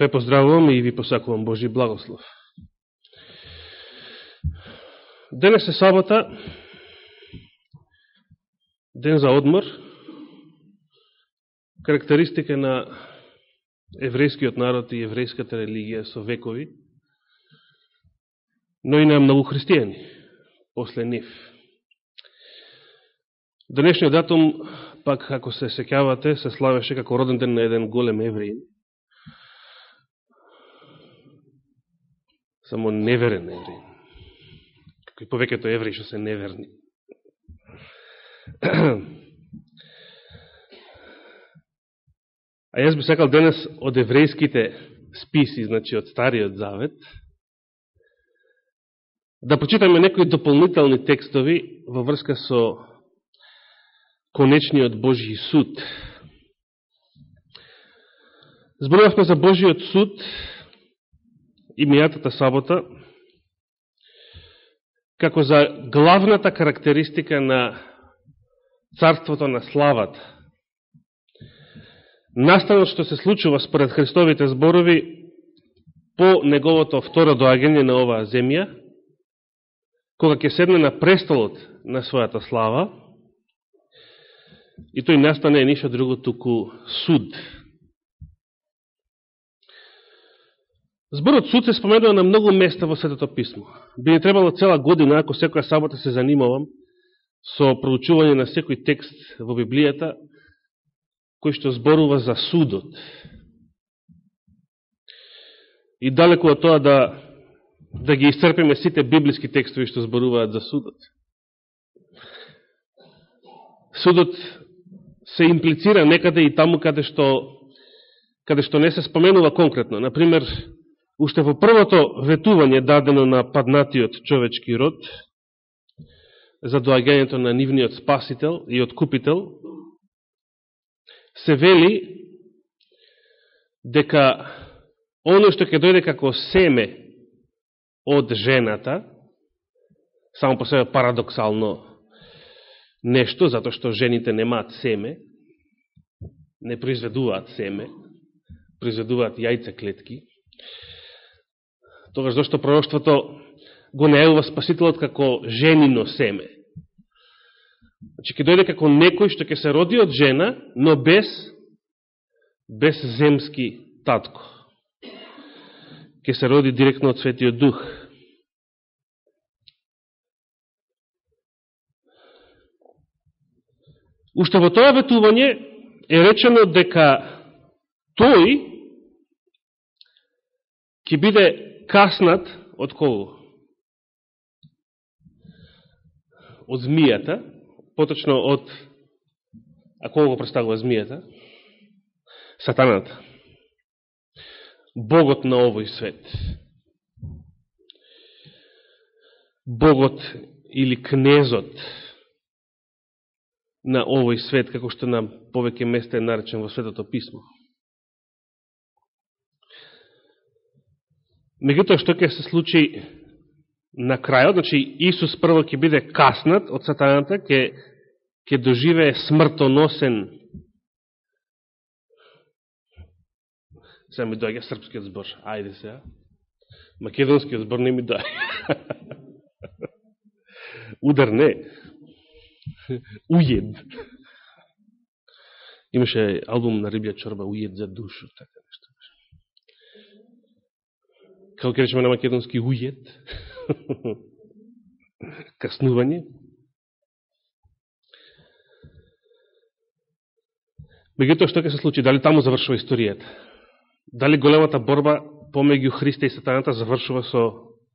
Ве поздравувам и ви посакувам Божи благослов. Денес е сабота, ден за одмор, карактеристика на еврејскиот народ и еврејската религија со векови, но и на многу христијани после нив. Денешниот датум, пак ако се секјавате, се славеше како роден ден на еден голем евреин, само неверен евреин. Како и повеќето евреи што се неверни. А јас би сакал денес од еврејските списи, значи од Стариот Завет, да прочитаме некои дополнителни текстови во врска со конечниот Божи суд. Зборувавме за Божиот суд и мијатата сабота, како за главната карактеристика на царството на славата. Настанот што се случува според Христовите зборови по неговото второ доагање на оваа земја, кога ќе седне на престолот на својата слава, и тој настане е ништо друго туку суд. Зборот суд се споменува на многу места во Светото Писмо. Би не требало цела година, ако секоја сабота се занимавам со проучување на секој текст во Библијата, кој што зборува за судот. И далеко од тоа да, да ги исцрпиме сите библиски текстови што зборуваат за судот. Судот се имплицира некаде и таму каде што каде што не се споменува конкретно. Например, уште во првото ветување дадено на паднатиот човечки род за доаѓањето на нивниот спасител и откупител, се вели дека оно што ќе дојде како семе од жената, само по себе парадоксално нешто, затоа што жените немаат семе, не произведуваат семе, произведуваат јајца клетки, тогаш зашто пророќството го најавува Спасителот како женино семе. Значи, ќе дојде како некој што ќе се роди од жена, но без, без земски татко. ке се роди директно од Светиот Дух. Уште во тоа ветување е речено дека тој ќе биде каснат од кого? Од змијата, поточно од, а кого го представува змијата? Сатаната. Богот на овој свет. Богот или кнезот на овој свет, како што на повеќе места е наречен во Светото Писмо. Меѓутоа, што ќе се случи на крајот, значи Исус прво ќе биде каснат од сатаната, ќе, ќе доживее смртоносен Сега ми дојга српскиот збор. Ајде сега. Македонскиот збор не ми дојга. Удар не. Уед. Имаше албум на Рибја Чорба Уед за душу, така како ќе речеме на македонски ујет, каснување. Меѓутоа, што ќе се случи? Дали таму завршува историјата? Дали големата борба помеѓу Христа и Сатаната завршува со,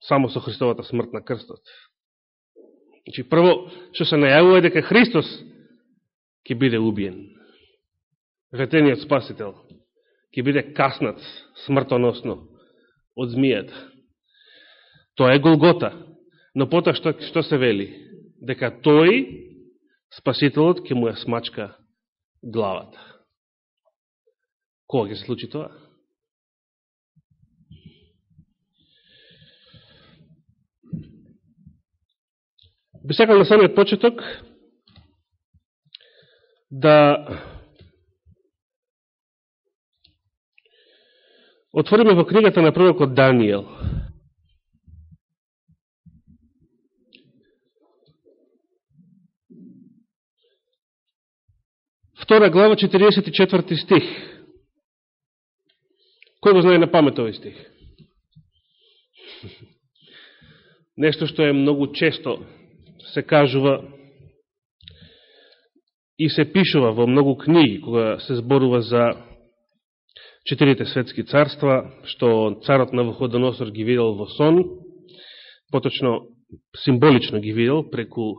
само со Христовата смрт на крстот? Значи, прво, што се најавува е дека Христос ќе биде убиен. Ветениот спасител ќе биде каснат смртоносно од змијата. Тоа е Голгота. Но потоа што, што се вели? Дека тој, спасителот, ќе му ја смачка главата. Кога ќе се случи тоа? Би сакал на самиот почеток да Отвориме во книгата на пророкот Данијел. Втора глава, 44 стих. Кој го знае на памет овој стих? Нешто што е многу често се кажува и се пишува во многу книги, кога се зборува за четирите светски царства, што царот на Вуходоносор ги видел во сон, поточно символично ги видел преку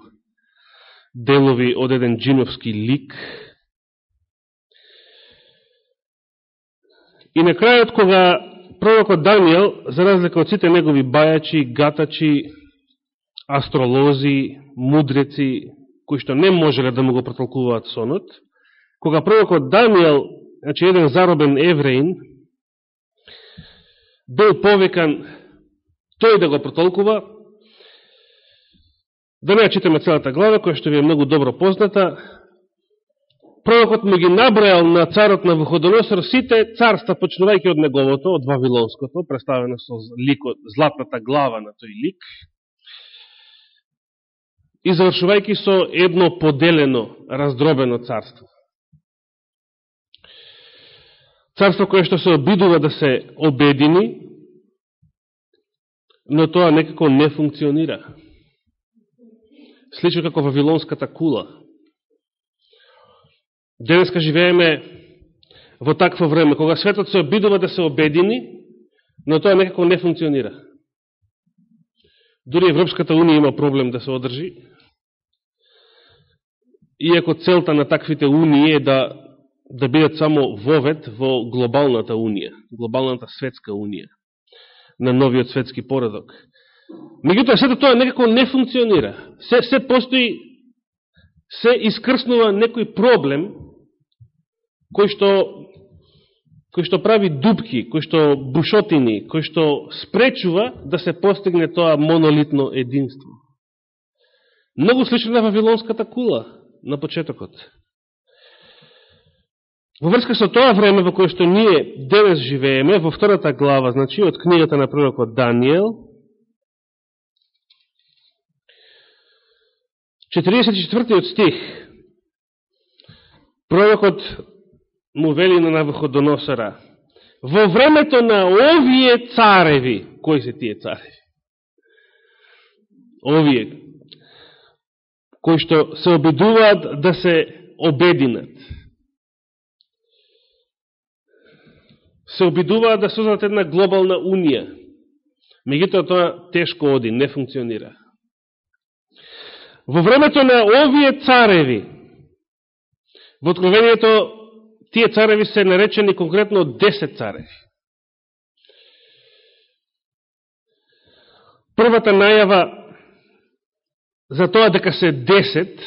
делови од еден джиновски лик, И на крајот, кога пророкот Данијел, за разлика од сите негови бајачи, гатачи, астролози, мудреци, кои што не можеле да му го протолкуваат сонот, кога пророкот Данијел, значи еден заробен евреин, бил повекан тој да го протолкува, да не ја читаме целата глава, која што ви е многу добро позната, пророкот му ги набројал на царот на Вуходоносор сите царства, почнувајќи од неговото, од Вавилонското, представено со ликот, златната глава на тој лик, и завршувајќи со едно поделено, раздробено царство. Царство кое што се обидува да се обедини, но тоа некако не функционира. Слично како Вавилонската кула. Денеска живееме во такво време, кога светот се обидува да се обедини, но тоа некако не функционира. Дури Европската Унија има проблем да се одржи, иако целта на таквите унии е да, да бидат само вовет во глобалната унија, глобалната светска унија, на новиот светски поредок. Меѓутоа, сето тоа некако не функционира. Се, се постои, се искрснува некој проблем кој што кој што прави дупки, кој што бушотини, кој што спречува да се постигне тоа монолитно единство. Многу слично на Вавилонската кула на почетокот. Во врска со тоа време во кое што ние денес живееме, во втората глава, значи од книгата на пророкот Данијел, 44 стих, пророкот му вели на Навуходоносора, во времето на овие цареви, кои се тие цареви? Овие, кои што се обидуваат да се обединат. Се обидуваат да создадат една глобална унија. Мегутоа тоа тешко оди, не функционира. Во времето на овие цареви, во откровението Тие цареви се наречени конкретно 10 цареви. Првата најава за тоа дека се 10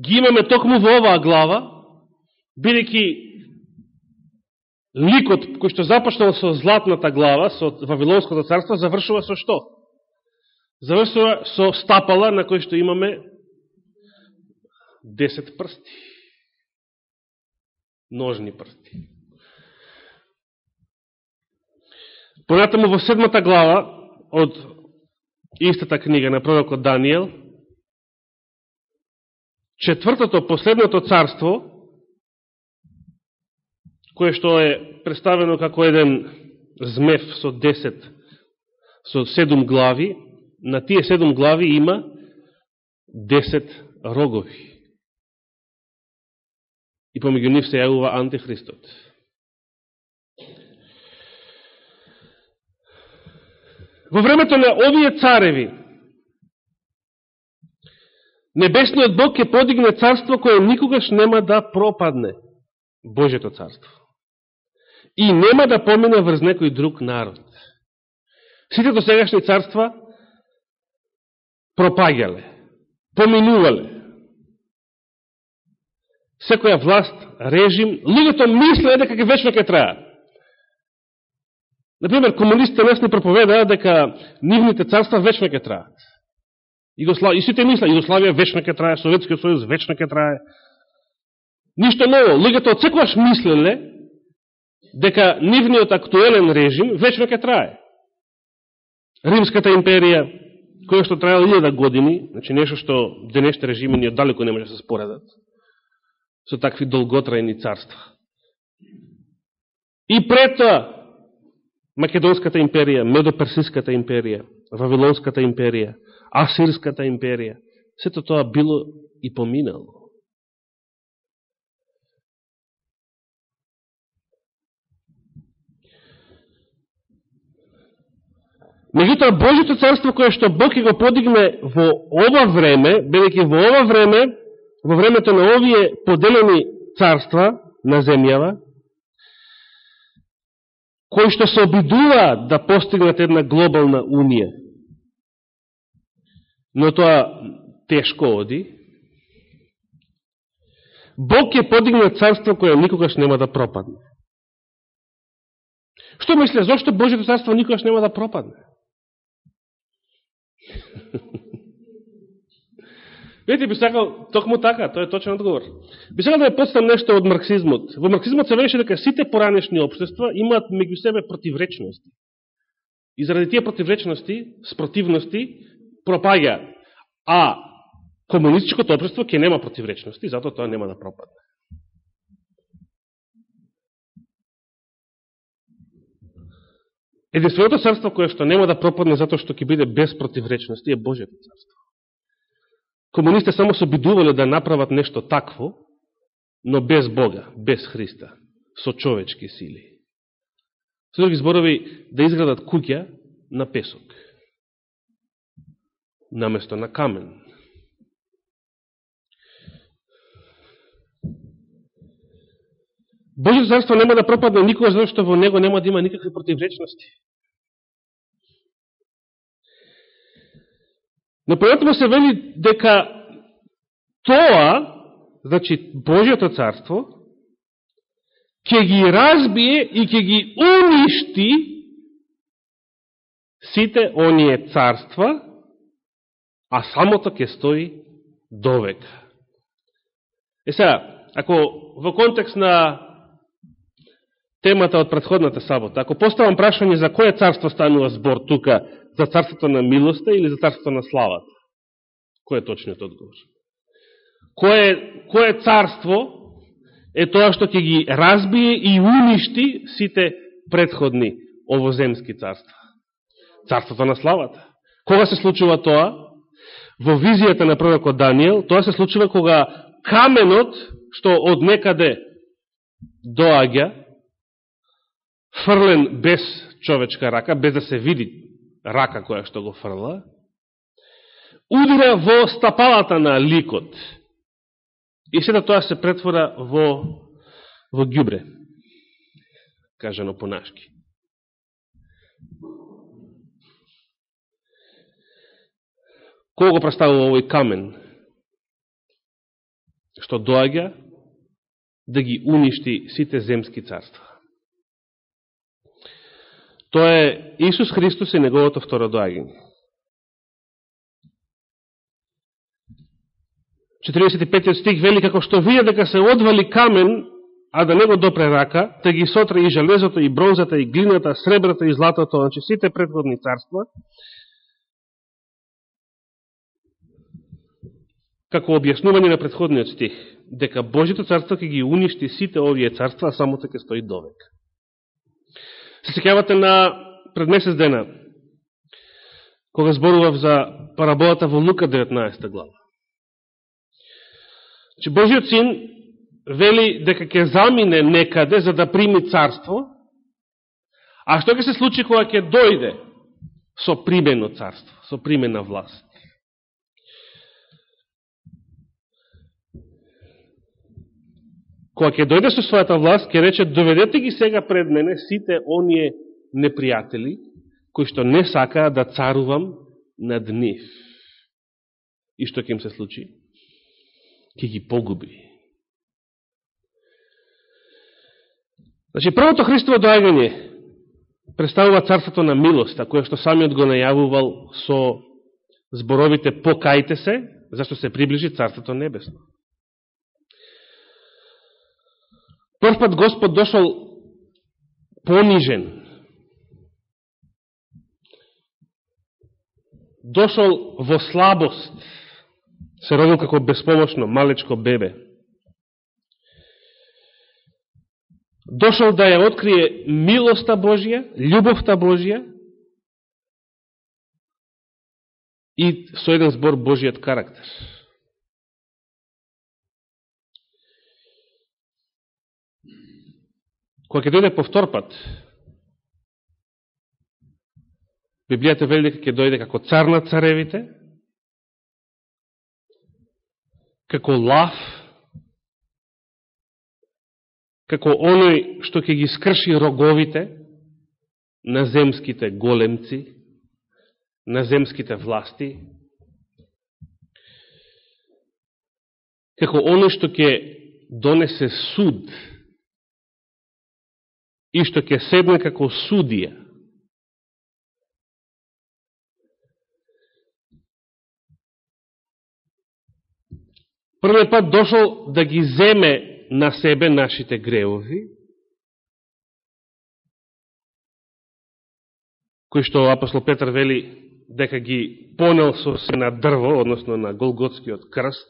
ги имаме токму во оваа глава, бидејќи ликот кој што започнал со златната глава, со Вавилонското царство, завршува со што? Завршува со стапала на кој што имаме 10 прсти ножни прсти. Понатаму во седмата глава од истата книга на пророкот Данијел, четвртото, последното царство, кое што е представено како еден змев со 10, со 7 глави, на тие 7 глави има 10 рогови и помеѓу нив се јавува антихристот. Во времето на овие цареви, Небесниот Бог ќе подигне царство кое никогаш нема да пропадне, Божето царство. И нема да помине врз некој друг народ. Сите досегашни царства пропаѓале, поминувале, секоја власт, режим, луѓето мислеа дека ќе вечно ке траа. Например, комунистите нас не проповедаат дека нивните царства вечно ке траат. И сите мисла, Југославија вечно ке трае, Советскиот сојуз вечно ке трае. Ништо ново. Луѓето од секојаш мислеле дека нивниот актуелен режим вечно ќе трае. Римската империја, која што траела 1000 години, значи нешто што денешните режими ни оддалеко не може да се споредат, со такви долготрајни царства. И пред тоа, Македонската империја, Медоперсиската империја, Вавилонската империја, Асирската империја, сето тоа било и поминало. Меѓутоа, Божито царство кое што Бог го подигне во ова време, бидејќи во ова време, во времето на овие поделени царства на земјава, кои што се обидуваат да постигнат една глобална унија, но тоа тешко оди, Бог ќе подигне царство кое никогаш нема да пропадне. Што мисля, зашто Божето царство никогаш нема да пропадне? Видите, би сакал, токму така, тоа е точен одговор. Би сакал да ја подстам нешто од марксизмот. Во марксизмот се веше дека сите поранешни обштества имаат меѓу себе противречности. И заради тие противречности, спротивности, пропаѓа. А комунистичкото обштество ќе нема противречности, затоа тоа нема да пропадне. Единственото царство кое што нема да пропадне затоа што ќе биде без противречност е Божјето царство. Комунистите само се обидувале да направат нешто такво, но без Бога, без Христа, со човечки сили. Со други зборови, да изградат куќа на песок, наместо на камен. Божието царство нема да пропадне никога, затоа што во него нема да има никакви противречности. Но понатаму се вели дека тоа, значи Божиото царство, ќе ги разбие и ќе ги уништи сите оние царства, а самото ќе стои довека. Е сега, ако во контекст на темата од предходната сабота, ако поставам прашање за кое царство станува збор тука, за царството на милоста или за царството на славата? Кој е точниот одговор? Кое, кое царство е тоа што ќе ги разбие и уништи сите предходни овоземски царства? Царството на славата. Кога се случува тоа? Во визијата на пророкот Данијел, тоа се случува кога каменот, што од некаде доаѓа, фрлен без човечка рака, без да се види рака која што го фрла, удира во стапалата на ликот. И сета тоа се претвора во, во гјубре, кажано понашки. Кого го представува овој камен, што доаѓа да ги уништи сите земски царства? Тоа е Исус Христос и Неговото второ доаѓање. 45 стих вели како што вие дека се одвали камен, а да не го допре рака, те ги сотре и железото, и бронзата, и глината, сребрата и златото, значи сите предходни царства, како објаснување на предходниот стих, дека Божито царство ќе ги уништи сите овие царства, а само така стои довек. Се секјавате на пред месец дена, кога зборував за параболата во Лука 19 глава. Че Божиот син вели дека ќе замине некаде за да прими царство, а што ќе се случи кога ќе дојде со примено царство, со примена власт? Кога ќе дојде со својата власт, ќе рече, доведете ги сега пред мене сите оние непријатели, кои што не сакаа да царувам над нив. И што ќе им се случи? Ќе ги погуби. Значи, првото Христово доагање представува царството на милоста, која што самиот го најавувал со зборовите покајте се, зашто се приближи царството небесно. Прв пат Господ дошол понижен. Дошол во слабост, се родил како беспомошно, малечко бебе. Дошол да ја открие милоста Божија, љубовта Божија и со еден збор Божиот карактер. Кога ќе дојде повтор пат, Библијата вели дека ќе дојде како цар на царевите, како лав, како оној што ќе ги скрши роговите на земските големци, на земските власти, како оној што ќе донесе суд и што ќе седне како судија. Првиот пат дошол да ги земе на себе нашите греови, кои што апостол Петар вели дека ги понел со се на дрво, односно на Голготскиот крст,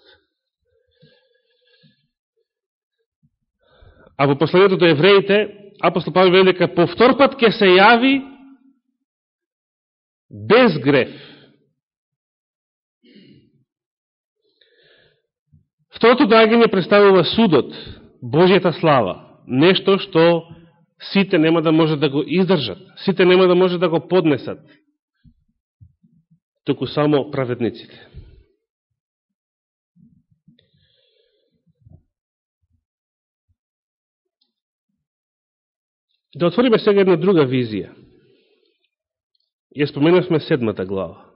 а во последното до евреите апостол Павел вели дека повтор пат ќе се јави без греф. Второто доаѓање представува судот, Божјата слава, нешто што сите нема да може да го издржат, сите нема да може да го поднесат, току само праведниците. Да отвориме сега една друга визија. Ја споменавме седмата глава.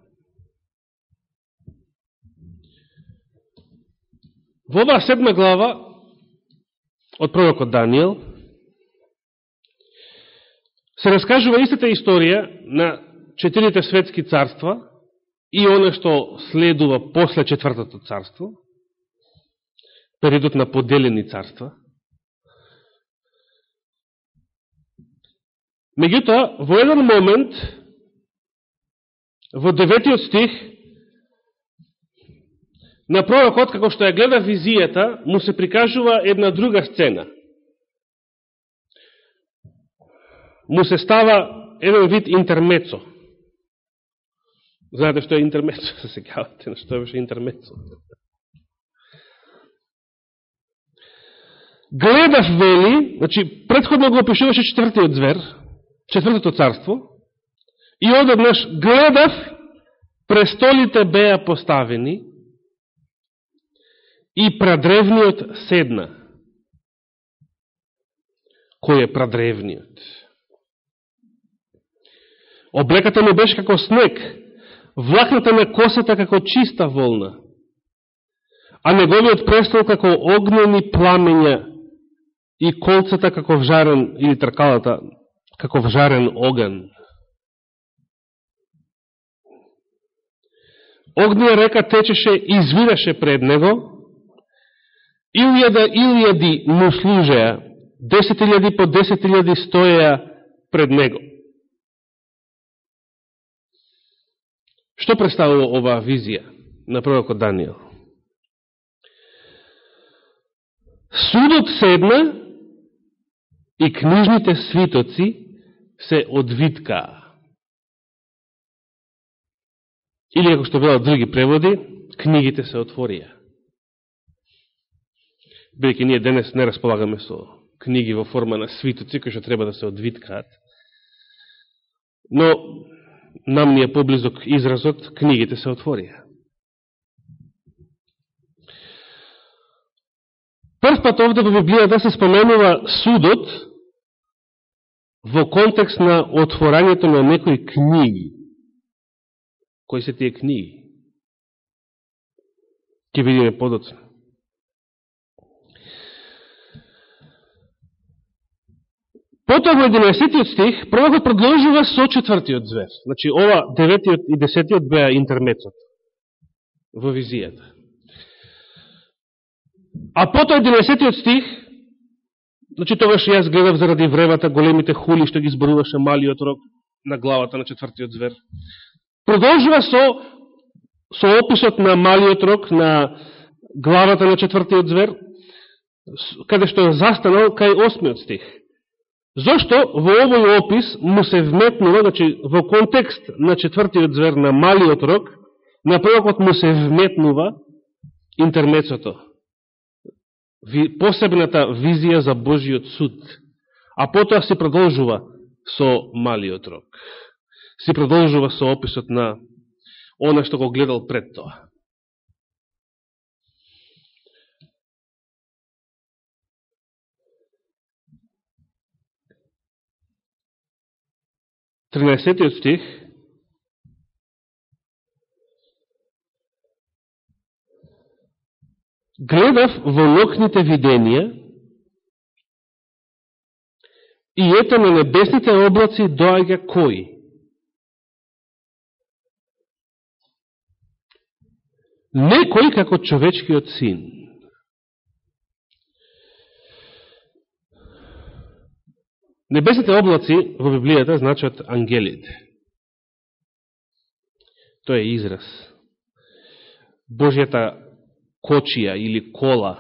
Во оваа седма глава од пророкот Данијел се раскажува истата историја на четирите светски царства и оно што следува после четвртото царство, периодот на поделени царства – Меѓутоа, во еден момент, во деветиот стих, на пророкот, како што ја гледа визијата, му се прикажува една друга сцена. Му се става еден вид интермецо. Знаете што е интермецо, се сегавате на што беше интермецо. Гледав вели, значи, предходно го опишуваше четвртиот звер, четвртото царство, и одеднаш гледав, престолите беа поставени, и прадревниот седна. Кој е прадревниот? Облеката му беше како снег, влакната на косата како чиста волна, а неговиот престол како огнени пламења и колцата како вжарен, или тркалата, како вжарен оган. Огнија река течеше и извираше пред него, илјада илјади му служеа, десет илјади по десет илјади стоеа пред него. Што представува оваа визија на пророкот Данијел? Судот седна и книжните свитоци се одвиткаа. Или, како што велат други преводи, книгите се отворија. Бидеќи ние денес не располагаме со книги во форма на свитоци, кои што треба да се одвиткаат. Но, нам ни е поблизок изразот, книгите се отворија. Прв пат овде во Библијата се споменува судот, во контекст на отворањето на некои книги. Кои се тие книги? Ке видиме подоцна. Потоа во 11 стих, пророкот продолжува со четвртиот звер. Значи, ова 9 и 10 беа интермецот во визијата. А потоа 11 стих Значи, тогаш јас гледав заради времата големите хули што ги зборуваше малиот рок на главата на четвртиот звер. Продолжува со, со описот на малиот рок на главата на четвртиот звер, каде што застанал кај осмиот стих. Зошто во овој опис му се вметнува, значи во контекст на четвртиот звер на малиот рок, на првокот му се вметнува интермецото, посебната визија за Божиот суд, а потоа се продолжува со малиот рок. Се продолжува со описот на она што го гледал пред тоа. Тринайсетиот стих Гледав во нокните виденија и ето на небесните облаци доаѓа кој? Некој како човечкиот син. Небесните облаци во Библијата значат ангелите. Тоа е израз. Божијата кочија или кола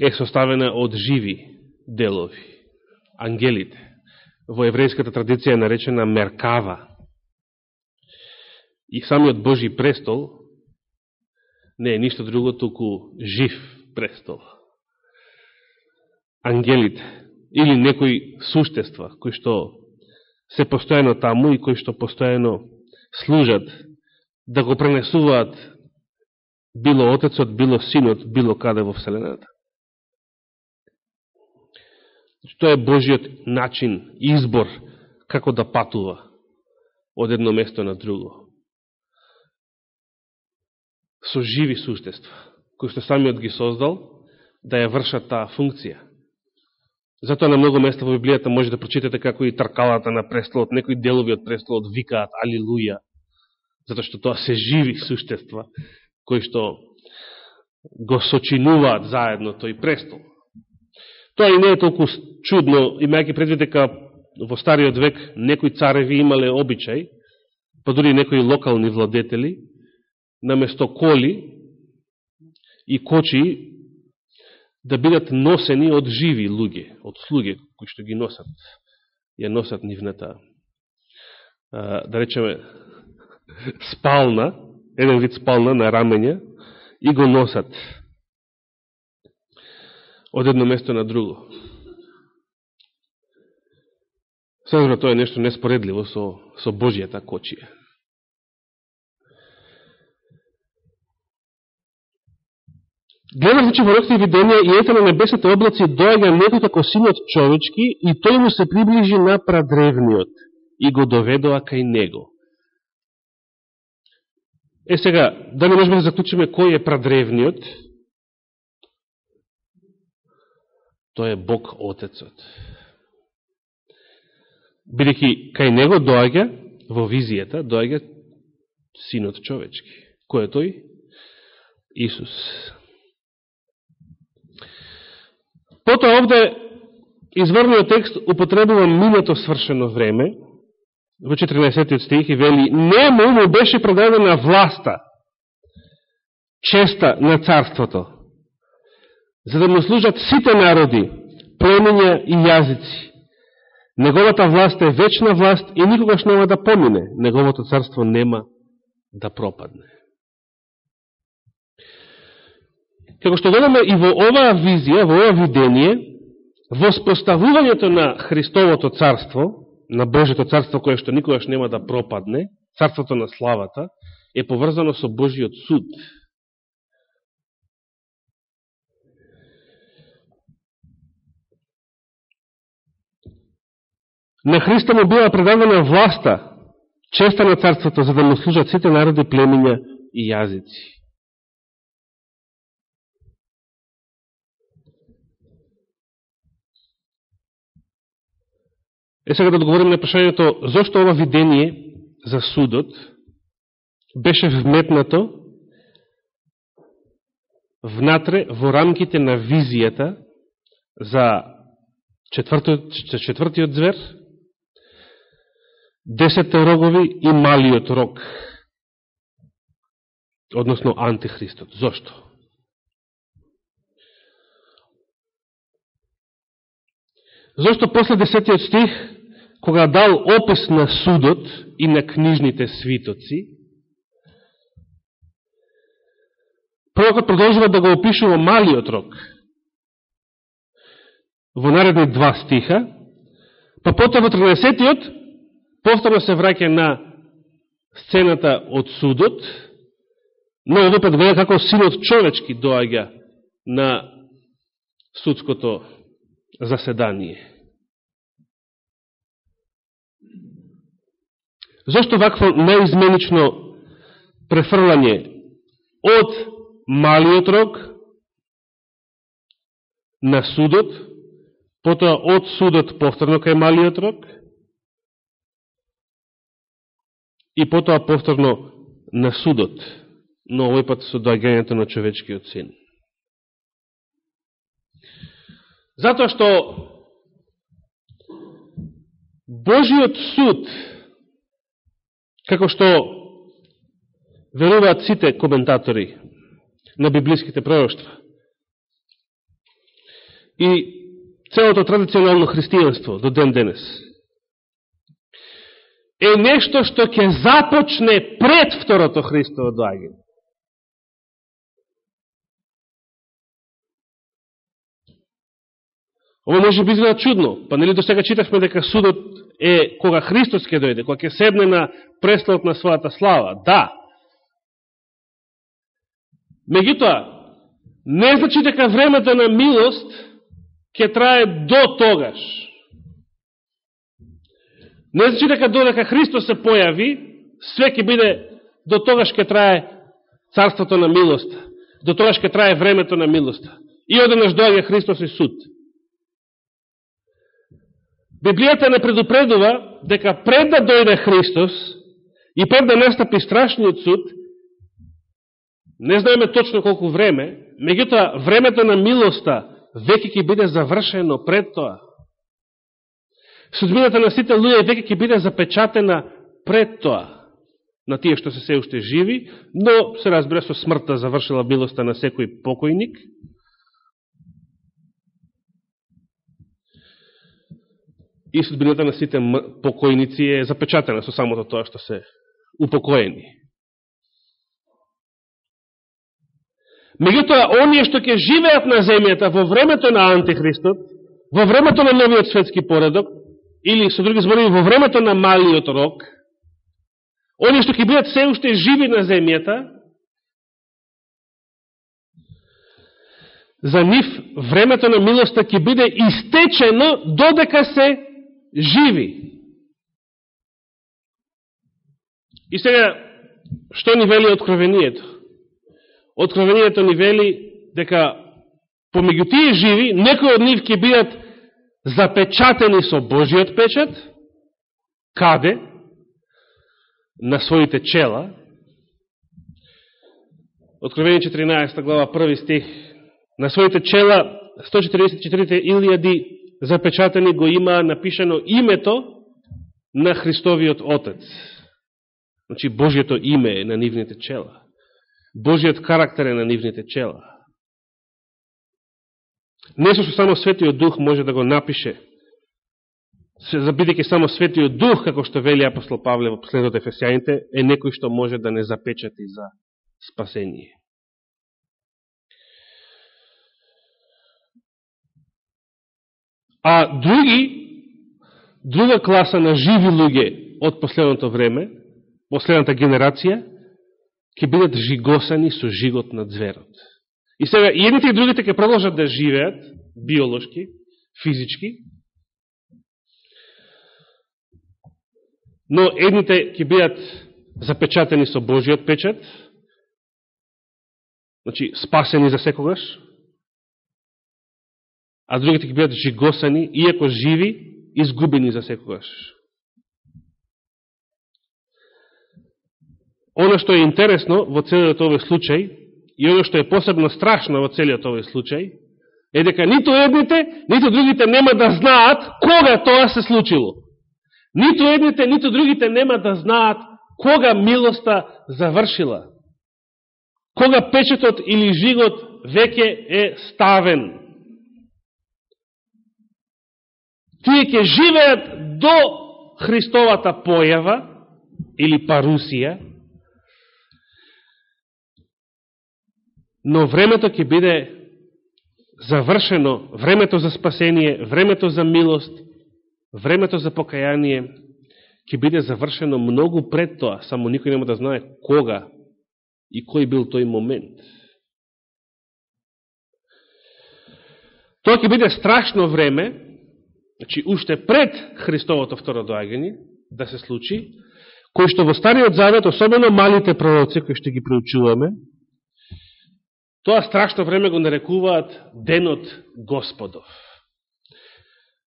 е составена од живи делови, ангелите. Во еврејската традиција е наречена меркава. И самиот Божи престол не е ништо друго, туку жив престол. Ангелите, или некои суштества, кои што се постојано таму и кои што постојано служат да го пренесуваат било Отецот, било Синот, било каде во Вселената. Тоа е Божиот начин, избор, како да патува од едно место на друго. Со живи суштества, кои што самиот ги создал, да ја вршат таа функција. Затоа на многу места во Библијата може да прочитате како и тркалата на престолот, некои делови од престолот викаат Алилуја, затоа што тоа се живи суштества, кои што го сочинуваат заедно тој престол. Тоа и не е толку чудно, имајќи предвид дека во стариот век некои цареви имале обичај, па дури некои локални владетели, наместо коли и кочи да бидат носени од живи луѓе, од слуѓе кои што ги носат, ја носат нивната, да речеме, спална, еден вид спална на рамења и го носат од едно место на друго. Сознано тоа е нешто неспоредливо со, со Божијата кочија. Гледам значи во роките виденија и ете на небесните облаци доаѓа некој како синот човечки и тој му се приближи на прадревниот и го доведоа кај него. Е сега, дали можеме да заклучиме кој е прадревниот? Тој е Бог Отецот. Бидеќи кај него доаѓа, во визијата, доаѓа Синот човечки. Кој е тој? Исус. Потоа овде изврниот текст употребува минато свршено време, во 14 стих и вели нему му беше продадена власта, честа на царството, за да му служат сите народи, племења и јазици. Неговата власт е вечна власт и никогаш нема да помине. Неговото царство нема да пропадне. Како што гледаме и во оваа визија, во ова видение, воспоставувањето на Христовото царство, на Божето царство кое што никогаш нема да пропадне, царството на славата, е поврзано со Божиот суд. На Христа му била предадена власта, честа на царството, за да му служат сите народи, племиња и јазици. Е сега да одговорим на прашањето зошто ова видение за судот беше вметнато внатре во рамките на визијата за четвртиот, четвртиот звер, десетте рогови и малиот рог, односно антихристот. Зошто? Зошто после десетиот стих, кога дал опис на судот и на книжните свитоци, пророкот продолжува да го опишува малиот рок. Во наредни два стиха, па потоа во 13-тиот повторно се враќа на сцената од судот, но овој пат гледа како синот човечки доаѓа на судското заседание. Зошто вакво неизменично префрлање од малиот рок на судот, потоа од судот повторно кај малиот рок, и потоа повторно на судот, но овој пат со доаѓањето на човечкиот син. Затоа што Божиот суд, како што веруваат сите коментатори на библиските пророќства, и целото традиционално христијанство до ден денес, е нешто што ќе започне пред второто Христово доаѓање. Ово може би изгледа чудно, па нели до сега читавме дека судот е кога Христос ќе дојде, кога ќе седне на престолот на својата слава. Да. Меѓутоа, не значи дека времето на милост ќе трае до тогаш. Не значи дека додека Христос се појави, све ќе биде до тогаш ќе трае царството на милост. До тогаш ќе трае времето на милост. И оденаш доаѓа Христос и суд. Библијата не предупредува дека пред да дојде Христос и пред да настапи страшниот суд, не знаеме точно колку време, меѓутоа времето на милоста веќе ќе биде завршено пред тоа. Судбината на сите луѓе веќе ќе биде запечатена пред тоа на тие што се се уште живи, но се разбира со смртта завршила милоста на секој покојник, и судбината на сите покојници е запечатена со самото тоа што се упокоени. Меѓутоа, оние што ќе живеат на земјата во времето на Антихристот, во времето на новиот светски поредок, или со други зборови во времето на малиот рок, оние што ќе бидат се уште живи на земјата, за нив времето на милоста ќе биде истечено додека се живи. И сега, што ни вели откровението? Откровението ни вели дека помеѓу тие живи, некои од нив ќе бидат запечатени со Божиот печат, каде? На своите чела. Откровение 14 глава први стих. На своите чела 144 илјади запечатани го има напишано името на Христовиот Отец. Значи, Божијето име е на нивните чела. Божијот карактер е на нивните чела. Нешто што само Светиот Дух може да го напише, забидеќи само Светиот Дух, како што вели апостол Павле во последот Ефесијаните, е некој што може да не запечати за спасение. А други, друга класа на живи луѓе од последното време, последната генерација, ќе бидат жигосани со жигот на зверот. И сега, и едните и другите ќе продолжат да живеат, биолошки, физички, но едните ќе бидат запечатени со Божиот печат, значи спасени за секогаш, а другите ќе бидат жигосани, иако живи, изгубени за секогаш. Оно што е интересно во целиот овој случај и оно што е посебно страшно во целиот овој случај, е дека ниту едните, ниту другите нема да знаат кога тоа се случило. Ниту едните, ниту другите нема да знаат кога милоста завршила. Кога печетот или жигот веќе е ставен. Тие ќе живеат до Христовата појава или парусија, но времето ќе биде завршено, времето за спасение, времето за милост, времето за покаяние, ќе биде завршено многу пред тоа, само никој нема да знае кога и кој бил тој момент. Тоа ќе биде страшно време, значи уште пред Христовото второ доаѓање да се случи, кој што во Стариот Завет, особено малите пророци, кои што ги преучуваме, тоа страшно време го нарекуваат Денот Господов.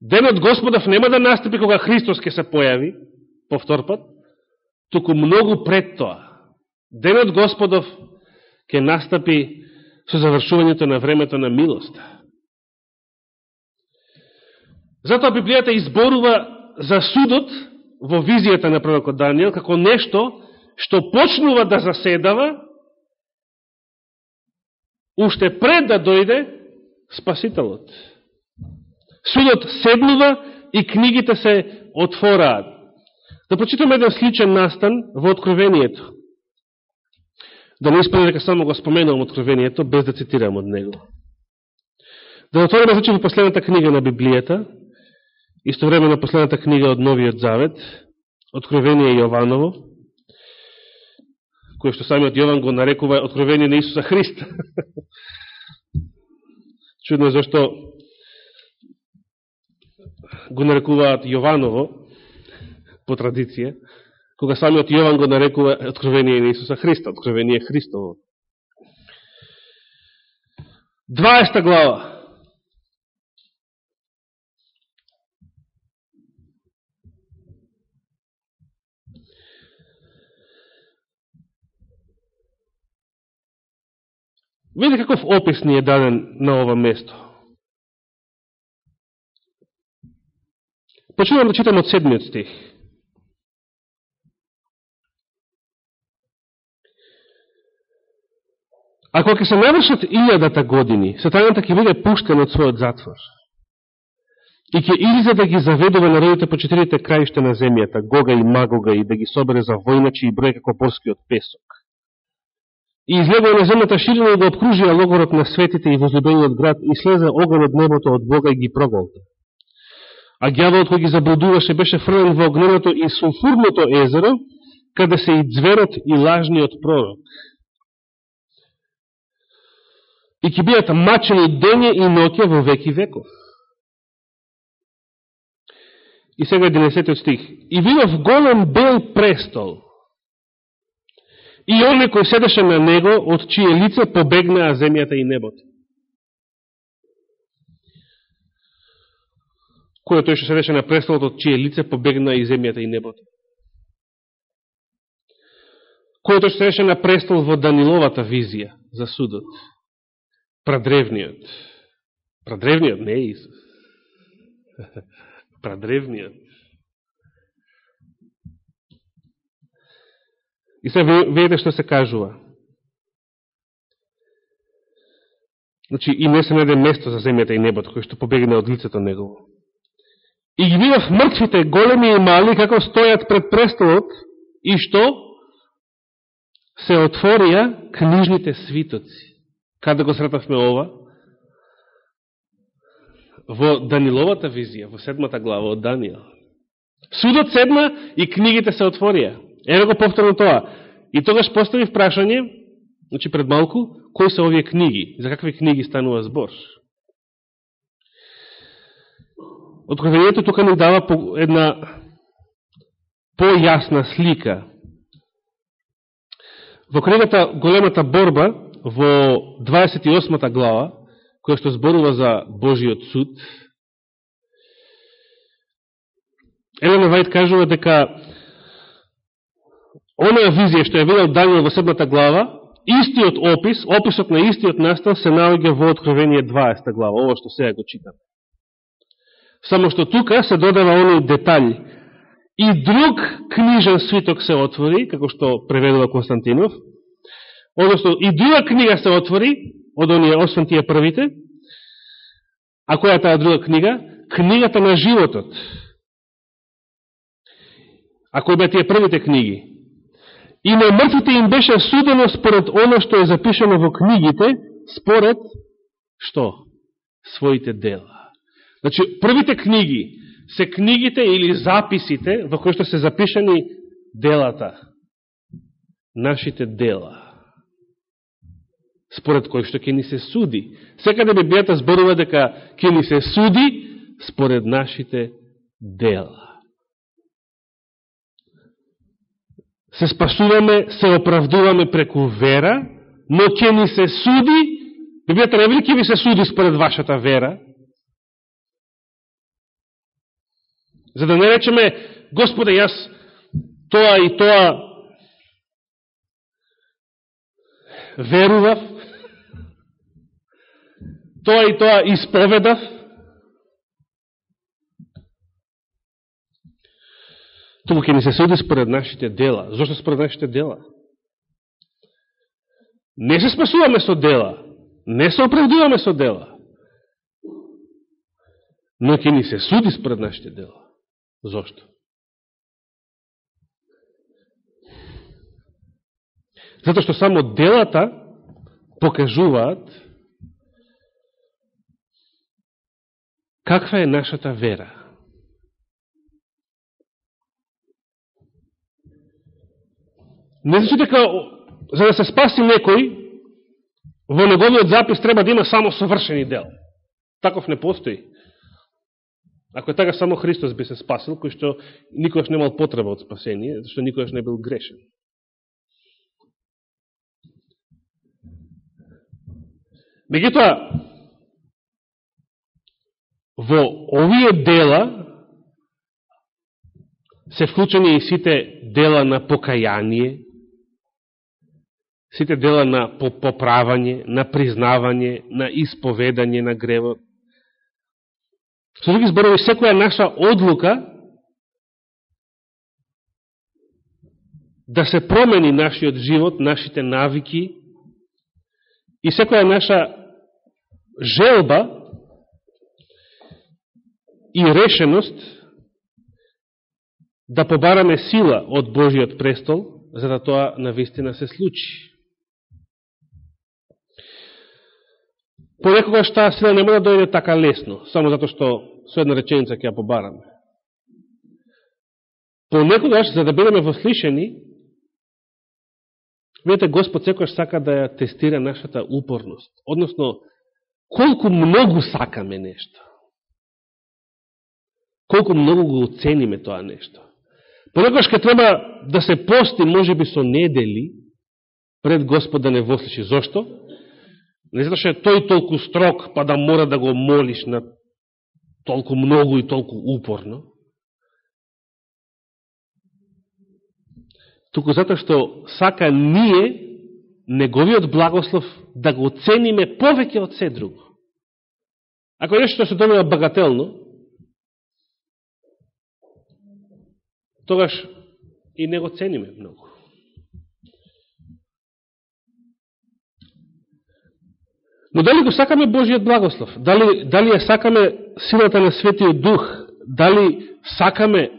Денот Господов нема да настапи кога Христос ќе се појави, повтор пат, туку многу пред тоа. Денот Господов ќе настапи со завршувањето на времето на милоста. Затоа Библијата изборува за судот во визијата на пророкот Данијел како нешто што почнува да заседава уште пред да дојде Спасителот. Судот седнува и книгите се отвораат. Да прочитаме еден сличен настан во Откровението. Да не испаде дека само го споменувам Откровението, без да цитирам од него. Да отвориме значи во последната книга на Библијата, исто време на последната книга од Новиот Завет, Откровение Јованово, кое што самиот Јован го нарекува Откровение на Исуса Христа. Чудно е зашто го нарекуваат Јованово, по традиција, кога самиот Јован го нарекува Откровение на Исуса Христа, Откровение Христово. 20 глава. Видите каков опис ни е даден на ова место. Почнувам да читам од седмиот стих. Ако ќе се навршат илјадата години, сатаната ќе биде пуштен од својот затвор. И ќе излезе да ги заведува народите по четирите краишта на земјата, Гога и Магога, и да ги собере за војначи и број како борскиот песок и излегува на земјата ширина и го обкружија логорот на светите и возлюбениот град и слезе огон од небото од Бога и ги проголта. А гјаволот кој ги заблудуваше беше фрлен во огненото и сулфурното езеро, каде се и зверот и лажниот пророк. И ќе бијат мачени дење и ноќе во веки веков. И сега 11 стих. И видов голем бел престол, И оне кој седеше на него, од чие лице побегнаа земјата и небото. Кој е тој што седеше на престолот, од чие лице побегнаа и земјата и небото? Кој е тој што седеше на престол во Даниловата визија за судот? Прадревниот. Прадревниот, не е Исус. Прадревниот. И се веде што се кажува. Значи, и не се најде место за земјата и небото, кој што побегне од лицето негово. И ги видов мртвите, големи и мали, како стојат пред престолот, и што се отворија книжните свитоци. Каде го сретавме ова? Во Даниловата визија, во седмата глава од Данијал. Судот седна и книгите се отворија. Еве го повторно тоа. И тогаш поставив прашање, значи пред малку, кои се овие книги, за какви книги станува збор. Откровението тука ни дава една појасна слика. Во книгата Големата борба, во 28 глава, која што зборува за Божиот суд, Елена Вајд кажува дека онаа визија што ја видел Данијел во седмата глава, истиот опис, описот на истиот настан се наоѓа во Откровение 20 глава, ово што сега го читам. Само што тука се додава оној детаљ. И друг книжен свиток се отвори, како што преведува Константинов, односно и друга книга се отвори, од оние, освен тие првите, а која е таа друга книга? Книгата на животот. А кој бе тие првите книги? И на мртвите им беше судено според оно што е запишено во книгите, според што? Своите дела. Значи, првите книги се книгите или записите во кои што се запишани делата. Нашите дела. Според кои што ќе ни се суди. Секаде Библијата зборува дека ќе ни се суди според нашите дела. Се спасуваме, се оправдуваме преку вера, но ќе ни се суди, Библијата не вели ќе ви се суди според вашата вера, за да не речеме, Господе, јас тоа и тоа верував, тоа и тоа исповедав, Тому ќе ни се суди според нашите дела. Зошто според нашите дела? Не се спасуваме со дела, не се оправдуваме со дела, но ќе ни се суди според нашите дела. Зошто? Зато што само делата покажуваат каква е нашата вера. Не значи дека за да се спаси некој, во неговиот запис треба да има само совршени дел. Таков не постои. Ако е така, само Христос би се спасил, кој што никогаш немал потреба од спасение, зашто никогаш не бил грешен. Мегутоа, во овие дела се вклучени и сите дела на покаяние, сите дела на поправање, на признавање, на исповедање на гревот. Со други зборови, секоја наша одлука да се промени нашиот живот, нашите навики и секоја наша желба и решеност да побараме сила од Божиот престол, за да тоа навистина се случи. Понекогаш таа сила нема да дојде така лесно, само затоа што со една реченица ќе ја побараме. Понекогаш, за да бидеме вослишени, видите, Господ секојаш сака да ја тестира нашата упорност. Односно, колку многу сакаме нешто. Колку многу го оцениме тоа нешто. Понекогаш ке треба да се пости, може би со недели, пред Господ да не вослиши. Зошто? Не затоа што е тој толку строг, па да мора да го молиш на толку многу и толку упорно. Туку затоа што сака ние, неговиот благослов, да го цениме повеќе од се друго. Ако нешто се добива багателно, тогаш и не го цениме многу. Но дали го сакаме Божиот благослов? Дали, дали ја сакаме силата на Светиот Дух? Дали сакаме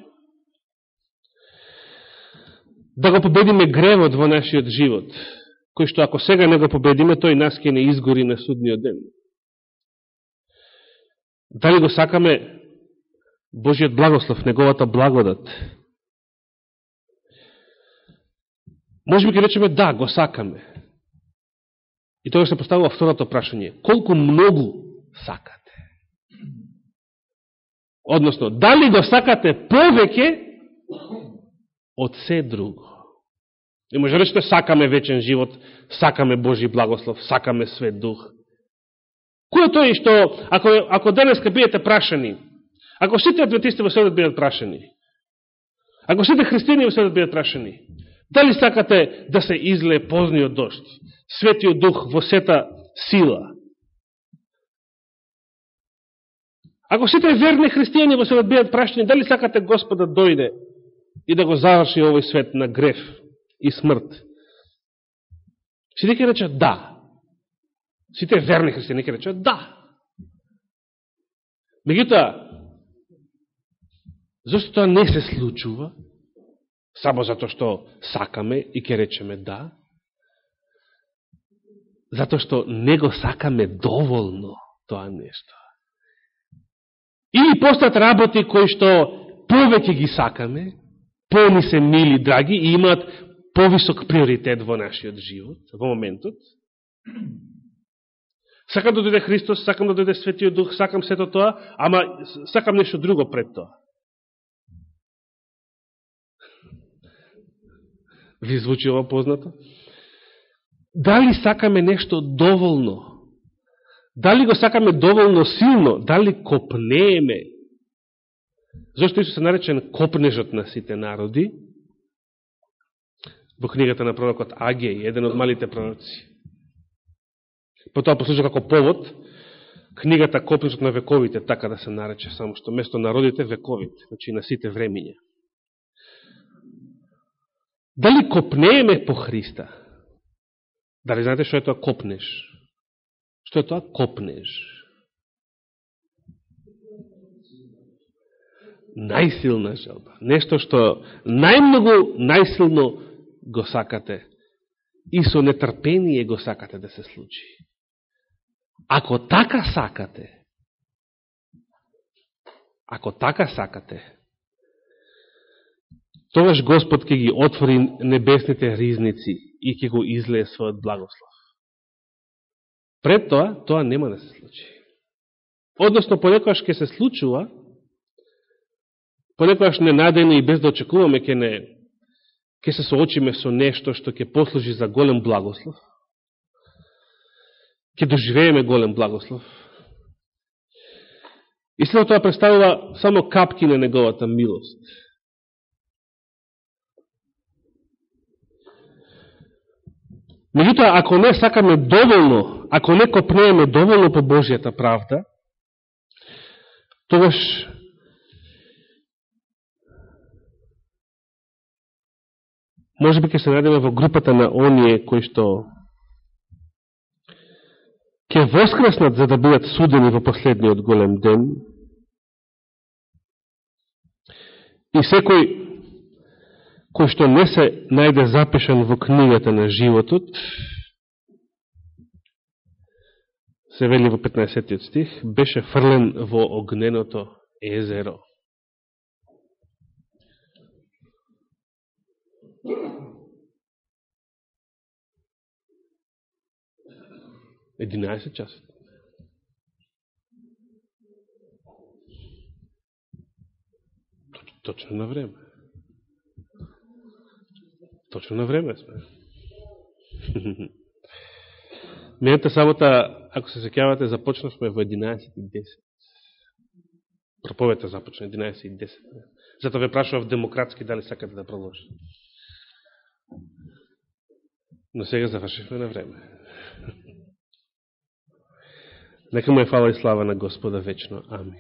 да го победиме гревот во нашиот живот? Кој што ако сега не го победиме, тој нас ке не изгори на судниот ден. Дали го сакаме Божиот благослов, неговата благодат? Може би ке речеме да, го сакаме. И тоа се поставува второто прашање. Колку многу сакате? Односно, дали го сакате повеќе од се друго? И може да речете, сакаме вечен живот, сакаме Божи благослов, сакаме свет дух. Кој е тој што, ако, ако денеска биете прашани, ако сите адвентисти во светот бидат прашани, ако сите христијани во светот бидат прашани, дали сакате да се изле позниот дошт? Светиот Дух во сета сила. Ако сите верни христијани во се бидат прашени, дали сакате Господ да дојде и да го заврши овој свет на греф и смрт? Сите ќе речат да. Сите верни христијани ќе речат да. Меѓутоа, зашто тоа не се случува? Само затоа што сакаме и ќе речеме да? Затоа што не го сакаме доволно тоа нешто. Или постат работи кои што повеќе ги сакаме, пони се мили, драги и имаат повисок приоритет во нашиот живот, во моментот. Сакам да дојде Христос, сакам да дојде Светиот Дух, сакам сето тоа, ама сакам нешто друго пред тоа. Ви звучи ова познато? Дали сакаме нешто доволно? Дали го сакаме доволно силно? Дали копнееме? Зошто Исус се наречен копнежот на сите народи? Во книгата на пророкот Агеј, еден од малите пророци. Потоа послужа како повод книгата Копнежот на вековите, така да се нарече, само што место народите вековите, значи на сите времиња. Дали копнееме по Христа? Дали знаете што е тоа копнеш? Што е тоа копнеш? Најсилна желба. Нешто што најмногу, најсилно го сакате. И со нетрпение го сакате да се случи. Ако така сакате, ако така сакате, тогаш Господ ќе ги отвори небесните ризници и ќе го излее својот благослов. Пред тоа, тоа нема да се случи. Односно, понекојаш ќе се случува, понекојаш ненадејно и без да очекуваме ќе не ќе се соочиме со нешто што ќе послужи за голем благослов, ќе доживееме голем благослов. И след тоа представува само капки на неговата милост. Меѓутоа, ако не сакаме доволно, ако не копнееме доволно по Божијата правда, тогаш може би ќе се најдеме во групата на оние кои што ќе воскреснат за да бидат судени во последниот голем ден. И секој кој што не се најде запишан во книгата на животот, се вели во 15 стих, беше фрлен во огненото езеро. Единаесет часот. Точно на време. Точно на време сме. Мината сабота, ако се секјавате, започнавме во 11.10. Проповета започна 11.10. Затоа ве прашував демократски дали сакате да продолжи. Но сега завршивме на време. Нека му е фала и слава на Господа вечно. Амин.